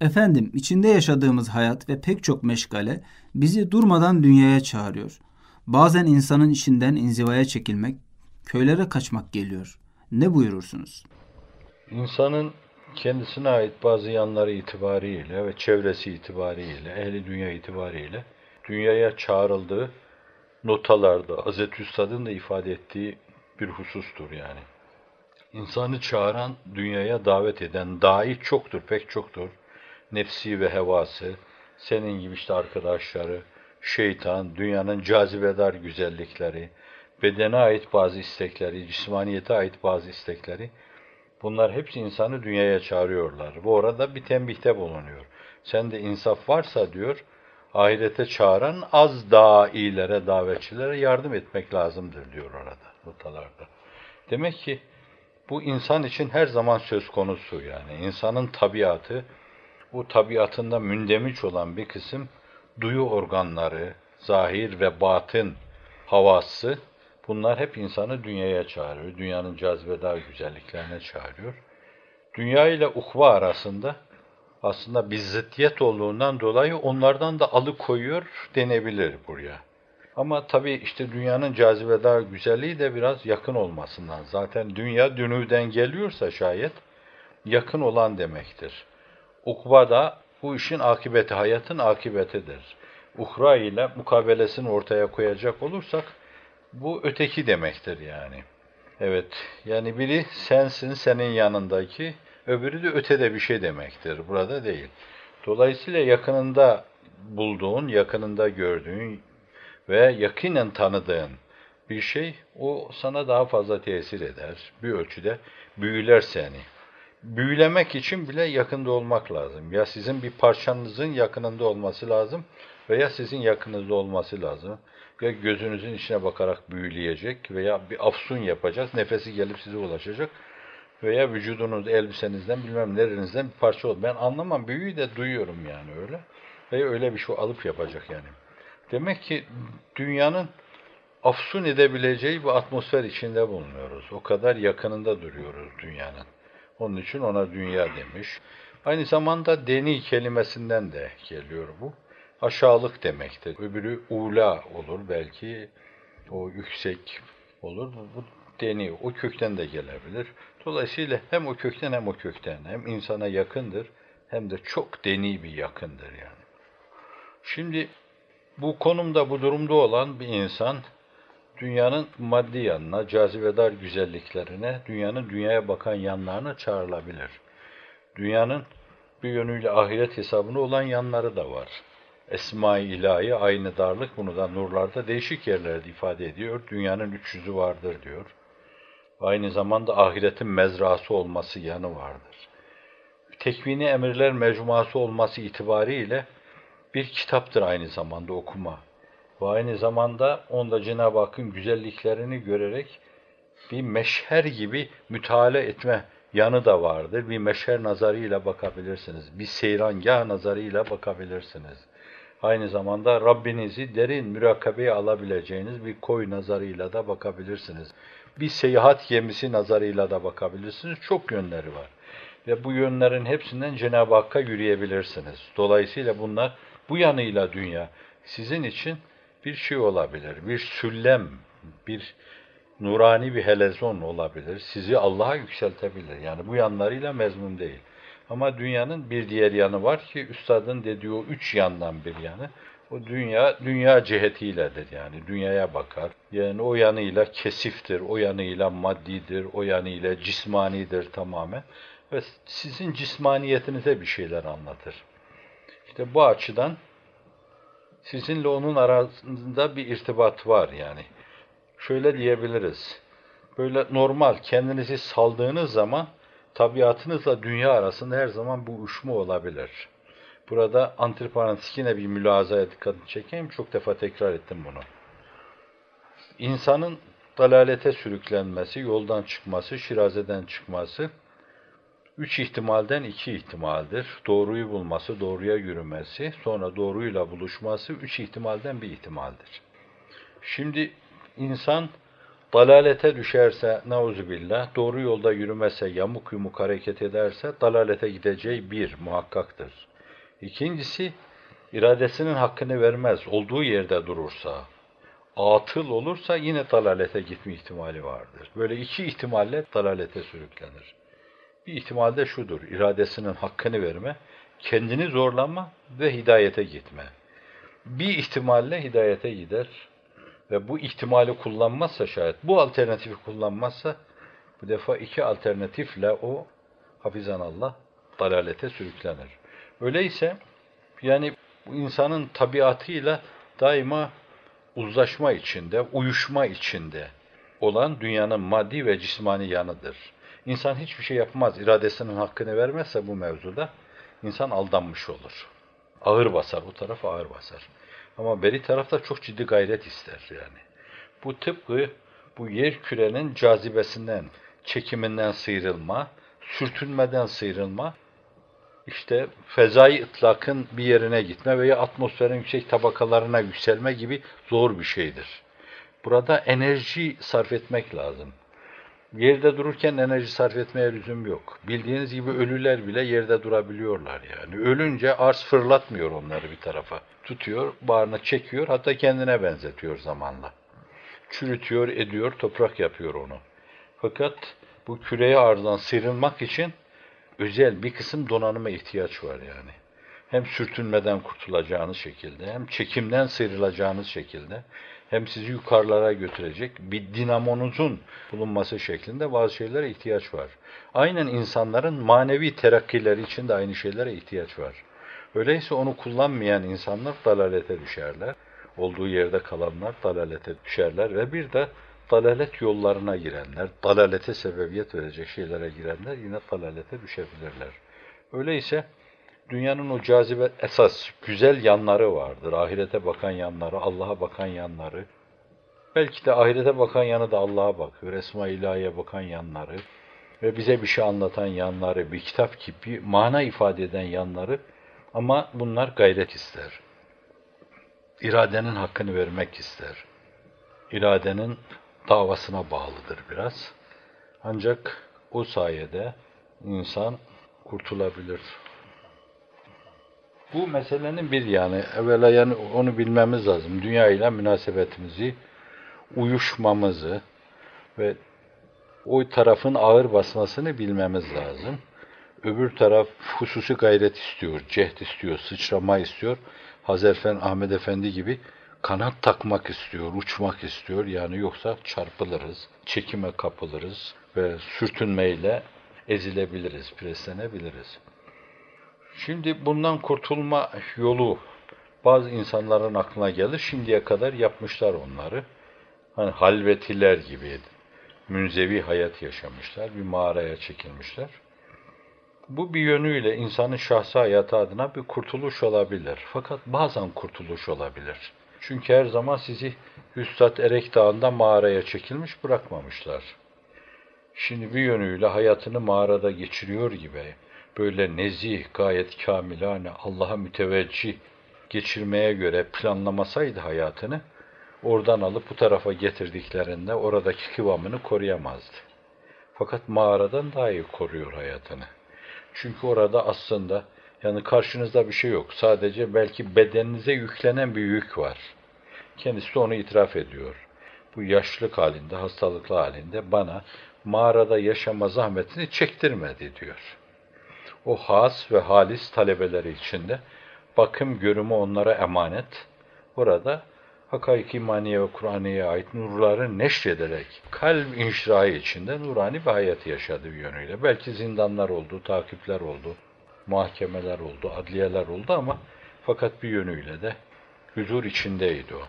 Efendim, içinde yaşadığımız hayat ve pek çok meşgale bizi durmadan dünyaya çağırıyor. Bazen insanın içinden inzivaya çekilmek, köylere kaçmak geliyor. Ne buyurursunuz? İnsanın kendisine ait bazı yanları itibariyle ve çevresi itibariyle, ehli dünya itibariyle dünyaya çağrıldığı notalarda Hazreti Üstad'ın da ifade ettiği bir husustur yani. İnsanı çağıran, dünyaya davet eden dai çoktur, pek çoktur. Nefsi ve hevası, senin gibi işte arkadaşları, şeytan, dünyanın cazibedar güzellikleri, bedene ait bazı istekleri, cismaniyete ait bazı istekleri, bunlar hepsi insanı dünyaya çağırıyorlar. Bu orada bir tembihte bulunuyor. Sen de insaf varsa diyor, ahirete çağıran az dailere, davetçilere yardım etmek lazımdır diyor orada, notalarda. Demek ki bu insan için her zaman söz konusu yani. insanın tabiatı, bu tabiatında mündemiş olan bir kısım duyu organları, zahir ve batın havası, bunlar hep insanı dünyaya çağırıyor. Dünyanın cazibedar güzelliklerine çağırıyor. Dünya ile ukva arasında aslında bir zıttiyet olduğundan dolayı onlardan da alıkoyuyor denebilir buraya. Ama tabii işte dünyanın cazibedar güzelliği de biraz yakın olmasından. Zaten dünya dünüden geliyorsa şayet yakın olan demektir. Ukba da bu işin akıbeti, hayatın akıbetidir. Uhra ile mukabelesini ortaya koyacak olursak bu öteki demektir yani. Evet, yani biri sensin, senin yanındaki, öbürü de ötede bir şey demektir. Burada değil. Dolayısıyla yakınında bulduğun, yakınında gördüğün ve yakinen tanıdığın bir şey o sana daha fazla tesir eder. Bir ölçüde büyüler seni. Büyülemek için bile yakında olmak lazım. Ya sizin bir parçanızın yakınında olması lazım veya sizin yakınınızda olması lazım. Ya gözünüzün içine bakarak büyüleyecek veya bir afsun yapacak, nefesi gelip size ulaşacak veya vücudunuz, elbisenizden bilmem nerenizden bir parça olur. Ben anlamam, büyüyü de duyuyorum yani öyle. Veya öyle bir şey alıp yapacak yani. Demek ki dünyanın afsun edebileceği bir atmosfer içinde bulunuyoruz. O kadar yakınında duruyoruz dünyanın. Onun için ona dünya demiş. Aynı zamanda deni kelimesinden de geliyor bu. Aşağılık demektir. Öbürü ula olur belki. O yüksek olur. Bu deni o kökten de gelebilir. Dolayısıyla hem o kökten hem o kökten hem insana yakındır hem de çok deni bir yakındır yani. Şimdi bu konumda, bu durumda olan bir insan dünyanın maddi yanına, cazibedar güzelliklerine, dünyanın dünyaya bakan yanlarına çağrılabilir. Dünyanın bir yönüyle ahiret hesabına olan yanları da var. Esma-i ilahi, aynı darlık bunu da nurlarda değişik yerlerde ifade ediyor. Dünyanın üç yüzü vardır diyor. Aynı zamanda ahiretin mezrası olması yanı vardır. Tekvini emirler mecmuası olması itibariyle bir kitaptır aynı zamanda okuma. Ve aynı zamanda onda Cenab-ı Hakk'ın güzelliklerini görerek bir meşher gibi müteala etme yanı da vardır. Bir meşher nazarıyla bakabilirsiniz. Bir seyrangah nazarıyla bakabilirsiniz. Aynı zamanda Rabbinizi derin mürakabeye alabileceğiniz bir koy nazarıyla da bakabilirsiniz. Bir seyahat gemisi nazarıyla da bakabilirsiniz. Çok yönleri var. Ve bu yönlerin hepsinden Cenab-ı Hakk'a yürüyebilirsiniz. Dolayısıyla bunlar bu yanıyla dünya sizin için bir şey olabilir, bir süllem, bir nurani bir helezon olabilir. Sizi Allah'a yükseltebilir. Yani bu yanlarıyla mezmun değil. Ama dünyanın bir diğer yanı var ki üstadın dediği o üç yandan bir yanı. O dünya, dünya cihetiyledir yani. Dünyaya bakar. Yani o yanıyla kesiftir, o yanıyla maddidir, o yanıyla cismanidir tamamen. Ve sizin cismaniyetinize bir şeyler anlatır. İşte bu açıdan sizinle onun arasında bir irtibat var yani. Şöyle diyebiliriz. Böyle normal kendinizi saldığınız zaman tabiatınızla dünya arasında her zaman bu uçma olabilir. Burada antiparantez bir mülazaya dikkatini çekeyim. Çok defa tekrar ettim bunu. İnsanın dalalete sürüklenmesi, yoldan çıkması, şirazeden çıkması, Üç ihtimalden iki ihtimaldir. Doğruyu bulması, doğruya yürümesi, sonra doğruyla buluşması üç ihtimalden bir ihtimaldir. Şimdi insan dalalete düşerse billah, doğru yolda yürümese, yamuk yumuk hareket ederse dalalete gideceği bir muhakkaktır. İkincisi, iradesinin hakkını vermez, olduğu yerde durursa, atıl olursa yine dalalete gitme ihtimali vardır. Böyle iki ihtimalle dalalete sürüklenir. Bir ihtimal de şudur, iradesinin hakkını verme, kendini zorlama ve hidayete gitme. Bir ihtimalle hidayete gider ve bu ihtimali kullanmazsa şayet, bu alternatifi kullanmazsa, bu defa iki alternatifle o hafizan Allah dalalete sürüklenir. Öyleyse yani insanın tabiatıyla daima uzlaşma içinde, uyuşma içinde olan dünyanın maddi ve cismani yanıdır. İnsan hiçbir şey yapmaz, iradesinin hakkını vermezse bu mevzuda insan aldanmış olur. Ağır basar, bu taraf ağır basar. Ama beri tarafta çok ciddi gayret ister yani. Bu tıpkı bu yer kürenin cazibesinden, çekiminden sıyrılma, sürtünmeden sıyrılma, işte fezai ıtlakın bir yerine gitme veya atmosferin yüksek tabakalarına yükselme gibi zor bir şeydir. Burada enerji sarf etmek lazım. Yerde dururken enerji sarf etmeye lüzum yok. Bildiğiniz gibi ölüler bile yerde durabiliyorlar yani. Ölünce arz fırlatmıyor onları bir tarafa. Tutuyor, bağrına çekiyor, hatta kendine benzetiyor zamanla. Çürütüyor, ediyor, toprak yapıyor onu. Fakat bu küreye arzdan sıyrılmak için özel bir kısım donanıma ihtiyaç var yani. Hem sürtünmeden kurtulacağınız şekilde, hem çekimden sıyrılacağınız şekilde, hem sizi yukarılara götürecek bir dinamonuzun bulunması şeklinde bazı şeylere ihtiyaç var. Aynen insanların manevi terakkileri için de aynı şeylere ihtiyaç var. Öyleyse onu kullanmayan insanlar dalalete düşerler. Olduğu yerde kalanlar dalalete düşerler ve bir de dalalet yollarına girenler, dalalete sebebiyet verecek şeylere girenler yine dalalete düşebilirler. Öyleyse dünyanın o cazibe esas güzel yanları vardır. Ahirete bakan yanları, Allah'a bakan yanları. Belki de ahirete bakan yanı da Allah'a bakıyor. Esma ilahiye bakan yanları ve bize bir şey anlatan yanları, bir kitap gibi mana ifade eden yanları ama bunlar gayret ister. İradenin hakkını vermek ister. İradenin davasına bağlıdır biraz. Ancak o sayede insan kurtulabilir. Bu meselenin bir yani evvela yani onu bilmemiz lazım. Dünya ile münasebetimizi, uyuşmamızı ve o tarafın ağır basmasını bilmemiz lazım. Öbür taraf hususi gayret istiyor, cehd istiyor, sıçrama istiyor. Hazreti Ahmet Efendi gibi kanat takmak istiyor, uçmak istiyor. Yani yoksa çarpılırız, çekime kapılırız ve sürtünmeyle ezilebiliriz, preslenebiliriz. Şimdi bundan kurtulma yolu bazı insanların aklına gelir. Şimdiye kadar yapmışlar onları. Hani halvetiler gibi münzevi hayat yaşamışlar. Bir mağaraya çekilmişler. Bu bir yönüyle insanın şahsi hayatı adına bir kurtuluş olabilir. Fakat bazen kurtuluş olabilir. Çünkü her zaman sizi Üstad Erek Dağı'nda mağaraya çekilmiş bırakmamışlar. Şimdi bir yönüyle hayatını mağarada geçiriyor gibi böyle nezih, gayet kamilane, Allah'a müteveccih geçirmeye göre planlamasaydı hayatını, oradan alıp bu tarafa getirdiklerinde oradaki kıvamını koruyamazdı. Fakat mağaradan daha iyi koruyor hayatını. Çünkü orada aslında yani karşınızda bir şey yok. Sadece belki bedeninize yüklenen bir yük var. Kendisi de onu itiraf ediyor. Bu yaşlılık halinde, hastalıklı halinde bana mağarada yaşama zahmetini çektirmedi diyor. O has ve halis talebeleri içinde bakım görümü onlara emanet. Burada hakaiki imaniye ve Kur'an'ya ait nurları neşrederek kalp inşirahı içinde nurani bir hayat yaşadı bir yönüyle. Belki zindanlar oldu, takipler oldu, mahkemeler oldu, adliyeler oldu ama fakat bir yönüyle de huzur içindeydi o.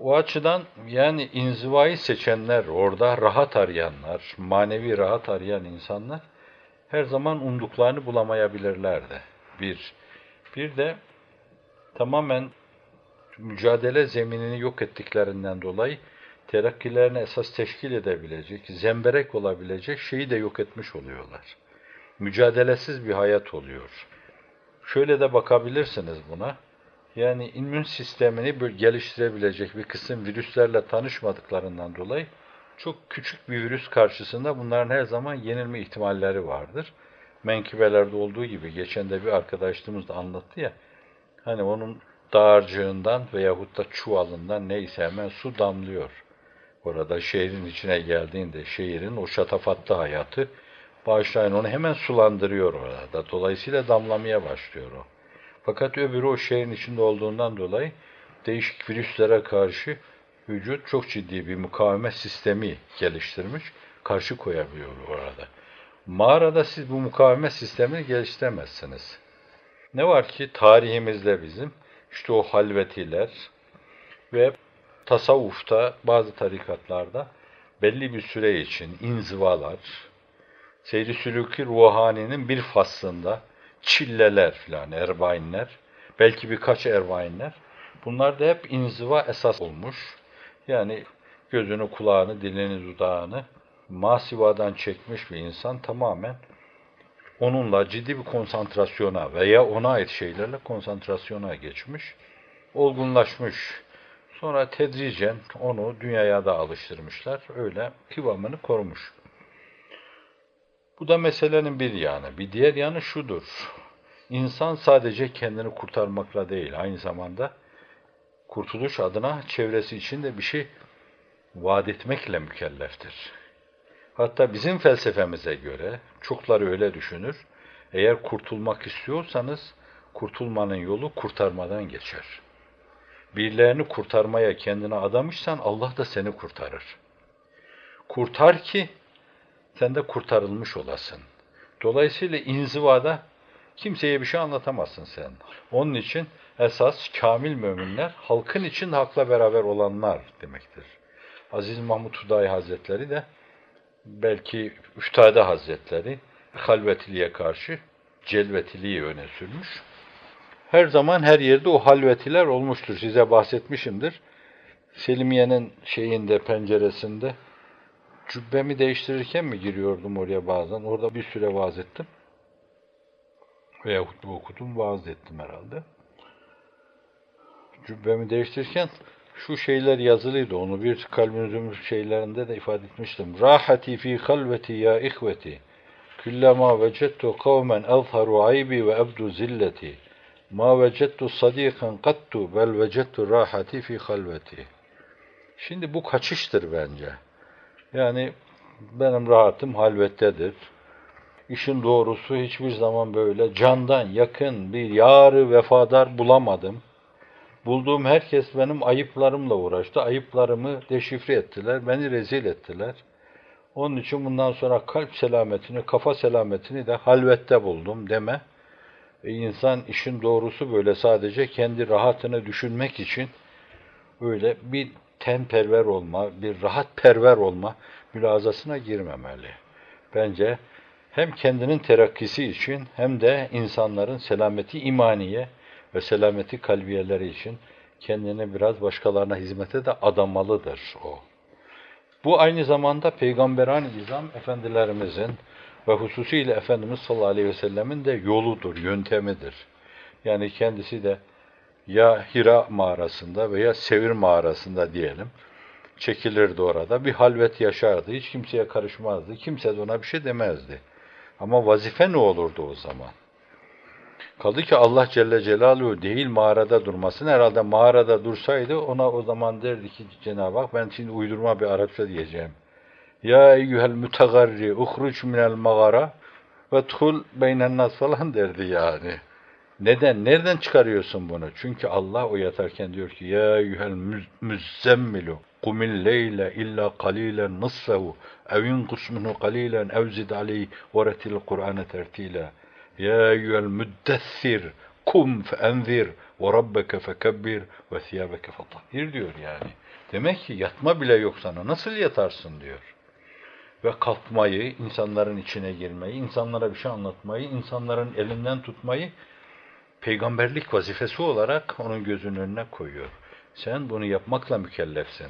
O açıdan yani inzivayı seçenler, orada rahat arayanlar, manevi rahat arayan insanlar her zaman umduklarını bulamayabilirler de. Bir. Bir de tamamen mücadele zeminini yok ettiklerinden dolayı terakkilerini esas teşkil edebilecek, zemberek olabilecek şeyi de yok etmiş oluyorlar. Mücadelesiz bir hayat oluyor. Şöyle de bakabilirsiniz buna. Yani immün sistemini geliştirebilecek bir kısım virüslerle tanışmadıklarından dolayı Çok küçük bir virüs karşısında bunların her zaman yenilme ihtimalleri vardır. Menkibelerde olduğu gibi geçen de bir arkadaşımız da anlattı ya. Hani onun dağarcığından veyahut da çuvalından neyse hemen su damlıyor. Orada şehrin içine geldiğinde şehrin o şatafatlı hayatı bağışlayın onu hemen sulandırıyor orada. Dolayısıyla damlamaya başlıyor o. Fakat öbürü o şehrin içinde olduğundan dolayı değişik virüslere karşı vücut çok ciddi bir mukavemet sistemi geliştirmiş, karşı koyabiliyor orada. Mağarada siz bu mukavemet sistemini geliştiremezsiniz. Ne var ki tarihimizde bizim işte o halvetiler ve tasavvufta bazı tarikatlarda belli bir süre için inzivalar, seyri sülükü ruhaninin bir faslında çilleler filan, erbainler, belki birkaç erbainler, bunlar da hep inziva esas olmuş. Yani gözünü, kulağını, dilini, dudağını masivadan çekmiş bir insan tamamen onunla ciddi bir konsantrasyona veya ona ait şeylerle konsantrasyona geçmiş, olgunlaşmış. Sonra tedricen onu dünyaya da alıştırmışlar. Öyle kıvamını korumuş. Bu da meselenin bir yanı. Bir diğer yanı şudur. İnsan sadece kendini kurtarmakla değil, aynı zamanda kurtuluş adına çevresi için de bir şey vaat etmekle mükelleftir. Hatta bizim felsefemize göre, çokları öyle düşünür, eğer kurtulmak istiyorsanız, kurtulmanın yolu kurtarmadan geçer. Birilerini kurtarmaya kendine adamışsan Allah da seni kurtarır. Kurtar ki sen de kurtarılmış olasın. Dolayısıyla inzivada kimseye bir şey anlatamazsın sen. Onun için esas kamil müminler halkın için hakla beraber olanlar demektir. Aziz Mahmud Hudayi Hazretleri de belki Üftade Hazretleri halvetiliğe karşı celvetiliği öne sürmüş. Her zaman her yerde o halvetiler olmuştur. Size bahsetmişimdir. Selimiye'nin şeyinde, penceresinde cübbemi değiştirirken mi giriyordum oraya bazen? Orada bir süre vaaz ettim. Veya hutbe okudum, vaaz ettim herhalde. Cübbemi değiştirirken şu şeyler yazılıydı. Onu bir kalbimizin şeylerinde de ifade etmiştim. Rahati fi halveti ya ihveti. Kullama vecettu kavmen azharu aybi ve ebdu zilleti. Ma vecettu sadikan kattu bel vecettu rahati fi halveti. Şimdi bu kaçıştır bence. Yani benim rahatım halvettedir. İşin doğrusu hiçbir zaman böyle candan yakın bir yarı vefadar bulamadım. Bulduğum herkes benim ayıplarımla uğraştı. Ayıplarımı deşifre ettiler, beni rezil ettiler. Onun için bundan sonra kalp selametini, kafa selametini de halvette buldum deme. E insan işin doğrusu böyle sadece kendi rahatını düşünmek için öyle bir tenperver olma, bir rahat perver olma mülazasına girmemeli. Bence hem kendinin terakkisi için hem de insanların selameti imaniye ve selameti kalbiyeleri için kendini biraz başkalarına hizmete de adamalıdır o. Bu aynı zamanda Peygamberan İzam efendilerimizin ve hususiyle Efendimiz sallallahu aleyhi ve sellemin de yoludur, yöntemidir. Yani kendisi de ya Hira mağarasında veya Sevir mağarasında diyelim çekilirdi orada. Bir halvet yaşardı. Hiç kimseye karışmazdı. Kimse de ona bir şey demezdi. Ama vazife ne olurdu o zaman? Kaldı ki Allah Celle Celaluhu değil mağarada durmasın. Herhalde mağarada dursaydı ona o zaman derdi ki Cenab-ı Hak ben şimdi uydurma bir Arapça diyeceğim. Ya eyyuhel mütegarri uhruç minel mağara ve tuhul beynen falan derdi yani. Neden? Nereden çıkarıyorsun bunu? Çünkü Allah o yatarken diyor ki Ya eyyuhel müzzemmilu leyle illa kalilen nıssehu ev yunkus minhu kalilen ev zid aleyh ve retil Kur'an'e tertila. Ya eyyuhel müddessir kum fe enzir ve rabbeke fekebbir ve diyor yani. Demek ki yatma bile yok sana. Nasıl yatarsın diyor. Ve kalkmayı, insanların içine girmeyi, insanlara bir şey anlatmayı, insanların elinden tutmayı peygamberlik vazifesi olarak onun gözünün önüne koyuyor. Sen bunu yapmakla mükellefsin.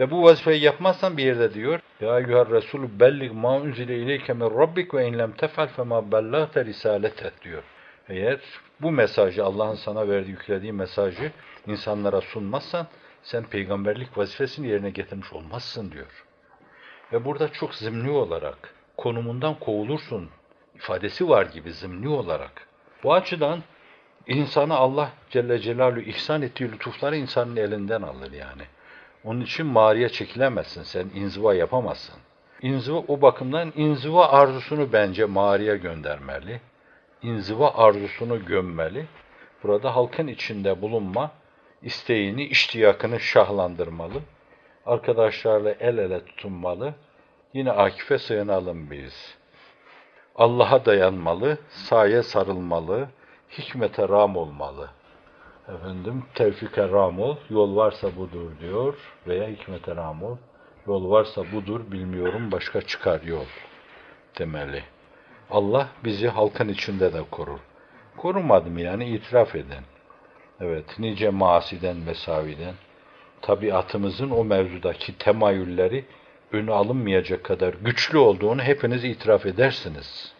Ve bu vazifeyi yapmazsan bir yerde diyor Ya eyyuhar Resulü bellig ma unzile ileyke min rabbik ve in lem tef'al fema bellagte risalete diyor. Eğer bu mesajı Allah'ın sana verdiği, yüklediği mesajı insanlara sunmazsan sen peygamberlik vazifesini yerine getirmiş olmazsın diyor. Ve burada çok zimni olarak konumundan kovulursun ifadesi var gibi zimni olarak. Bu açıdan insana Allah Celle Celaluhu ihsan ettiği lütufları insanın elinden alır yani. Onun için mağaraya çekilemezsin sen, inziva yapamazsın. İnziva o bakımdan inziva arzusunu bence mağaraya göndermeli. İnziva arzusunu gömmeli. Burada halkın içinde bulunma isteğini, iştiyakını şahlandırmalı. Arkadaşlarla el ele tutunmalı. Yine Akif'e sığınalım biz. Allah'a dayanmalı, saye sarılmalı, hikmete ram olmalı. Efendim, tevfike ram ol, yol varsa budur diyor veya hikmete ram ol, yol varsa budur, bilmiyorum başka çıkar yol demeli. Allah bizi halkın içinde de korur. Korumadım yani itiraf edin. Evet, nice masiden, mesaviden, tabiatımızın o mevzudaki temayülleri önü alınmayacak kadar güçlü olduğunu hepiniz itiraf edersiniz.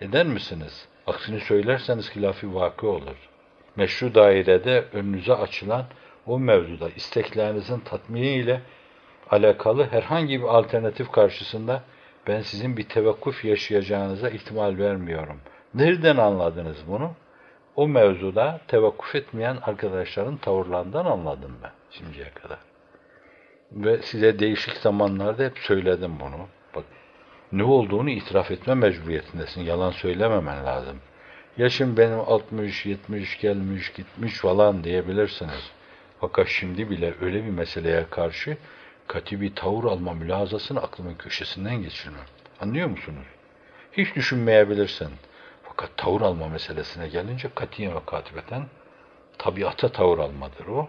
Eder misiniz? Aksini söylerseniz hilafi vakı olur. Meşru dairede önünüze açılan o mevzuda isteklerinizin tatminiyle alakalı herhangi bir alternatif karşısında ben sizin bir tevekkuf yaşayacağınıza ihtimal vermiyorum. Nereden anladınız bunu? O mevzuda tevekkuf etmeyen arkadaşların tavırlarından anladım ben şimdiye kadar. Ve size değişik zamanlarda hep söyledim bunu. Bak ne olduğunu itiraf etme mecburiyetindesin. Yalan söylememen lazım. Yaşım benim 60, 70 gelmiş, gitmiş falan diyebilirsiniz. Fakat şimdi bile öyle bir meseleye karşı katı bir tavır alma mülazasını aklımın köşesinden geçirmem. Anlıyor musunuz? Hiç düşünmeyebilirsin. Fakat tavır alma meselesine gelince katiyen ve katibeten tabiata tavır almadır o.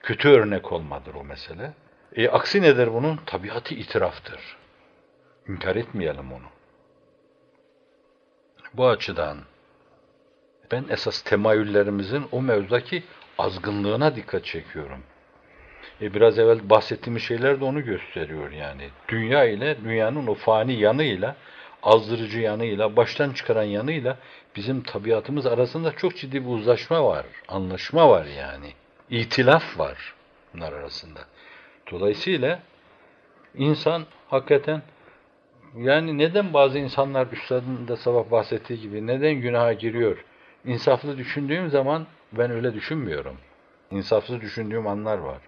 Kötü örnek olmadır o mesele. E, aksi nedir bunun? Tabiatı itiraftır. İnkar etmeyelim onu. Bu açıdan ben esas temayüllerimizin o mevzudaki azgınlığına dikkat çekiyorum. E biraz evvel bahsettiğimiz şeyler de onu gösteriyor yani. Dünya ile, dünyanın o fani yanıyla, azdırıcı yanıyla, baştan çıkaran yanıyla bizim tabiatımız arasında çok ciddi bir uzlaşma var, anlaşma var yani. İtilaf var bunlar arasında. Dolayısıyla insan hakikaten yani neden bazı insanlar üstadın da sabah bahsettiği gibi neden günaha giriyor? İnsaflı düşündüğüm zaman ben öyle düşünmüyorum. İnsafsız düşündüğüm anlar var.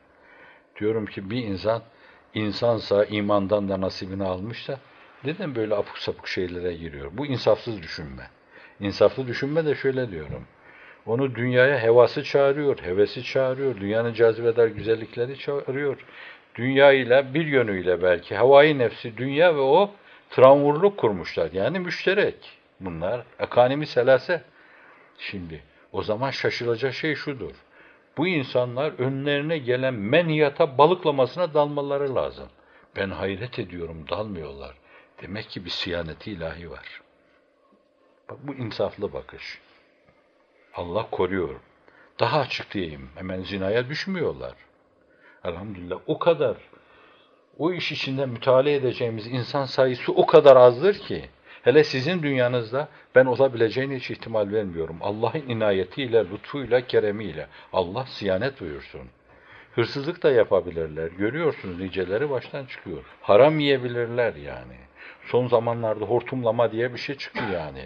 Diyorum ki bir insan insansa imandan da nasibini almışsa neden böyle apuk sapuk şeylere giriyor? Bu insafsız düşünme. İnsaflı düşünme de şöyle diyorum. Onu dünyaya hevası çağırıyor, hevesi çağırıyor, dünyanın cazibedar güzellikleri çağırıyor. Dünya ile bir yönüyle belki havai nefsi dünya ve o tramvurluk kurmuşlar. Yani müşterek bunlar. Ekanimi selase. Şimdi o zaman şaşılacak şey şudur. Bu insanlar önlerine gelen meniyata balıklamasına dalmaları lazım. Ben hayret ediyorum dalmıyorlar. Demek ki bir siyaneti ilahi var. Bak bu insaflı bakış. Allah koruyor. Daha açık diyeyim. Hemen zinaya düşmüyorlar. Elhamdülillah o kadar. O iş içinde müteala edeceğimiz insan sayısı o kadar azdır ki. Hele sizin dünyanızda ben olabileceğine hiç ihtimal vermiyorum. Allah'ın inayetiyle, lütfuyla, keremiyle. Allah siyanet buyursun. Hırsızlık da yapabilirler. Görüyorsunuz niceleri baştan çıkıyor. Haram yiyebilirler yani. Son zamanlarda hortumlama diye bir şey çıktı yani.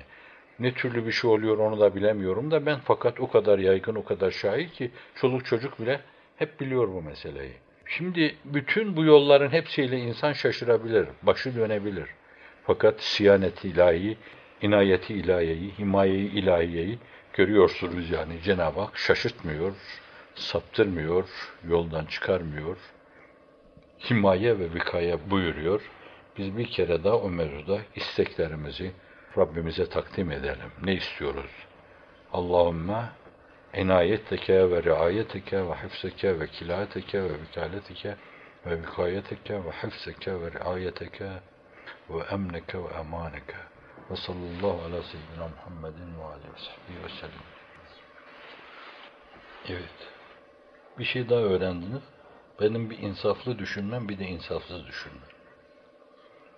Ne türlü bir şey oluyor onu da bilemiyorum da ben fakat o kadar yaygın, o kadar şahit ki çoluk çocuk bile hep biliyor bu meseleyi. Şimdi bütün bu yolların hepsiyle insan şaşırabilir, başı dönebilir. Fakat siyanet ilahi, inayeti ilahiyeyi, himayeyi ilahiyeyi görüyorsunuz yani Cenab-ı Hak şaşırtmıyor, saptırmıyor, yoldan çıkarmıyor. Himaye ve vikaya buyuruyor. Biz bir kere daha o mevzuda isteklerimizi Rabbimize takdim edelim. Ne istiyoruz? Allahümme inayeteke ve riayeteke ve hifzeke ve kilayeteke ve vikaleteke ve vikayeteke ve hifzeke ve riayeteke ve emneke ve emaneke ve sallallahu ala seyyidina Muhammedin ve. Evet. Bir şey daha öğrendiniz. Benim bir insaflı düşünmem, bir de insafsız düşünmem.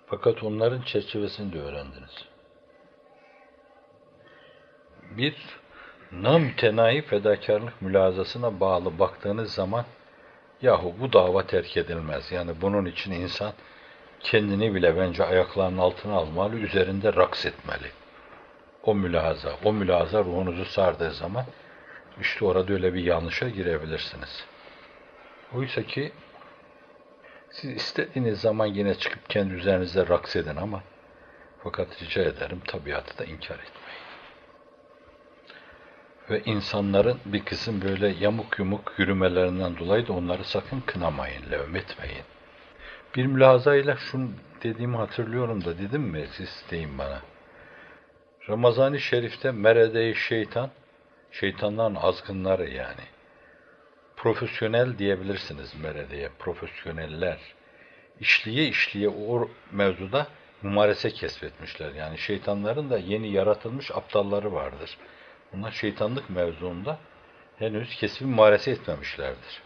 Fakat onların çerçevesini de öğrendiniz. Bir, namütenayi fedakarlık mülazasına bağlı baktığınız zaman yahu bu dava terk edilmez. Yani bunun için insan kendini bile bence ayaklarının altına almalı, üzerinde raks etmeli. O mülahaza, o mülahaza ruhunuzu sardığı zaman işte orada öyle bir yanlışa girebilirsiniz. Oysa ki siz istediğiniz zaman yine çıkıp kendi üzerinizde raks edin ama fakat rica ederim tabiatı da inkar etmeyin. Ve insanların bir kısım böyle yamuk yumuk yürümelerinden dolayı da onları sakın kınamayın, levm etmeyin. Bir mülazayla şunu dediğimi hatırlıyorum da dedim mi siz deyin bana. Ramazan-ı Şerif'te merede şeytan, şeytanların azgınları yani. Profesyonel diyebilirsiniz meredeye, profesyoneller. İşliye işliye o mevzuda mumarese kesbetmişler. Yani şeytanların da yeni yaratılmış aptalları vardır. Bunlar şeytanlık mevzuunda henüz kesin mumarese etmemişlerdir.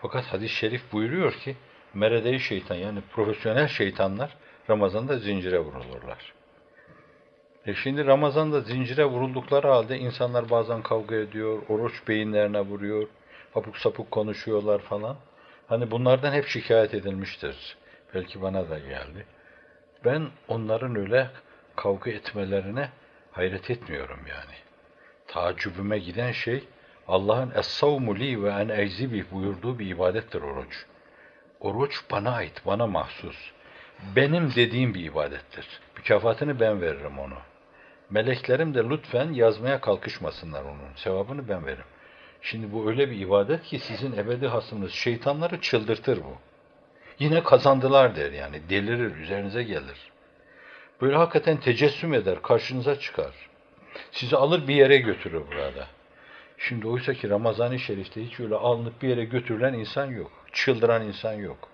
Fakat hadis-i şerif buyuruyor ki, merede şeytan yani profesyonel şeytanlar Ramazan'da zincire vurulurlar. E şimdi Ramazan'da zincire vuruldukları halde insanlar bazen kavga ediyor, oruç beyinlerine vuruyor, sapuk sapuk konuşuyorlar falan. Hani bunlardan hep şikayet edilmiştir. Belki bana da geldi. Ben onların öyle kavga etmelerine hayret etmiyorum yani. Tacübüme giden şey Allah'ın es-savmu li ve en eczibi buyurduğu bir ibadettir oruç. Oruç bana ait, bana mahsus. Benim dediğim bir ibadettir. Mükafatını ben veririm onu. Meleklerim de lütfen yazmaya kalkışmasınlar onun. Sevabını ben veririm. Şimdi bu öyle bir ibadet ki sizin ebedi hasımınız şeytanları çıldırtır bu. Yine kazandılar der yani. Delirir, üzerinize gelir. Böyle hakikaten tecessüm eder, karşınıza çıkar. Sizi alır bir yere götürür burada. Şimdi oysa ki Ramazan-ı Şerif'te hiç öyle alınıp bir yere götürülen insan yok. Çıldıran insan yok.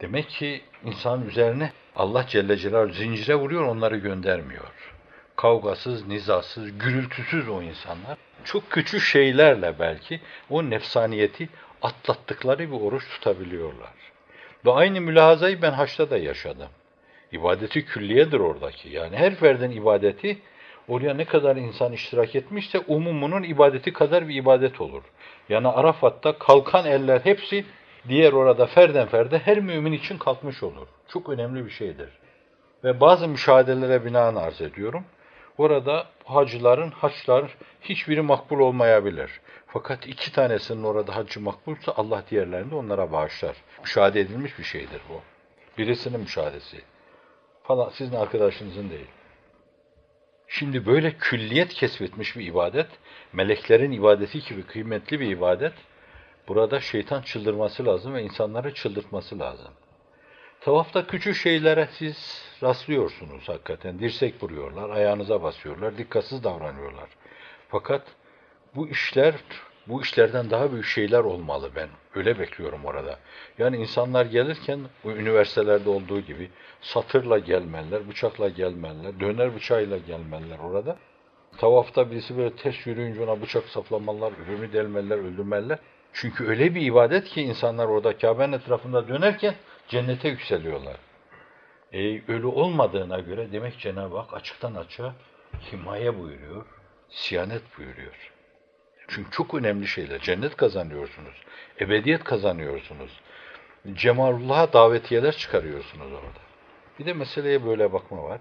Demek ki insan üzerine Allah Celle Celaluhu zincire vuruyor, onları göndermiyor. Kavgasız, nizasız, gürültüsüz o insanlar. Çok küçük şeylerle belki o nefsaniyeti atlattıkları bir oruç tutabiliyorlar. Ve aynı mülahazayı ben haçta da yaşadım. İbadeti külliyedir oradaki. Yani her ferdin ibadeti oraya ne kadar insan iştirak etmişse umumunun ibadeti kadar bir ibadet olur. Yani Arafat'ta kalkan eller hepsi diğer orada ferden ferde her mümin için kalkmış olur. Çok önemli bir şeydir. Ve bazı müşahedelere binaen arz ediyorum. Orada hacıların haçlar hiçbiri makbul olmayabilir. Fakat iki tanesinin orada hacı makbulsa Allah diğerlerini de onlara bağışlar. Müşahede edilmiş bir şeydir bu. Birisinin müşahedesi. Falan sizin arkadaşınızın değil. Şimdi böyle külliyet kesbetmiş bir ibadet, meleklerin ibadeti gibi kıymetli bir ibadet, burada şeytan çıldırması lazım ve insanları çıldırtması lazım. Tavafta küçük şeylere siz rastlıyorsunuz hakikaten. Dirsek vuruyorlar, ayağınıza basıyorlar, dikkatsiz davranıyorlar. Fakat bu işler, bu işlerden daha büyük şeyler olmalı ben. Öyle bekliyorum orada. Yani insanlar gelirken bu üniversitelerde olduğu gibi satırla gelmeliler, bıçakla gelmeliler, döner bıçağıyla gelmeliler orada. Tavafta birisi böyle ters yürüyünce ona bıçak saplamalılar, ürünü delmeliler, öldürmeliler. Çünkü öyle bir ibadet ki insanlar orada Kabe'nin etrafında dönerken cennete yükseliyorlar. E, öyle olmadığına göre demek Cenab-ı Hak açıktan açığa himaye buyuruyor, siyanet buyuruyor. Çünkü çok önemli şeyler. Cennet kazanıyorsunuz, ebediyet kazanıyorsunuz. Cemalullah'a davetiyeler çıkarıyorsunuz orada. Bir de meseleye böyle bakma var.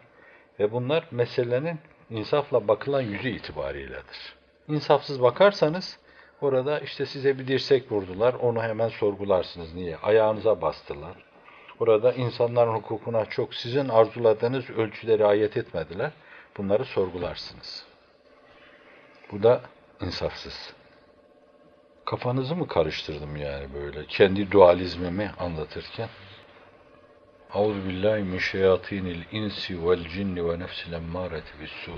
Ve bunlar meselenin insafla bakılan yüzü itibariyledir. İnsafsız bakarsanız orada işte size bir dirsek vurdular, onu hemen sorgularsınız. Niye? Ayağınıza bastılar. Orada insanların hukukuna çok sizin arzuladığınız ölçüde riayet etmediler. Bunları sorgularsınız. Bu da insafsız. Kafanızı mı karıştırdım yani böyle? Kendi dualizmimi anlatırken. Euzu billahi min şeyatinil insi vel cinni ve nefsil emmâreti bissu.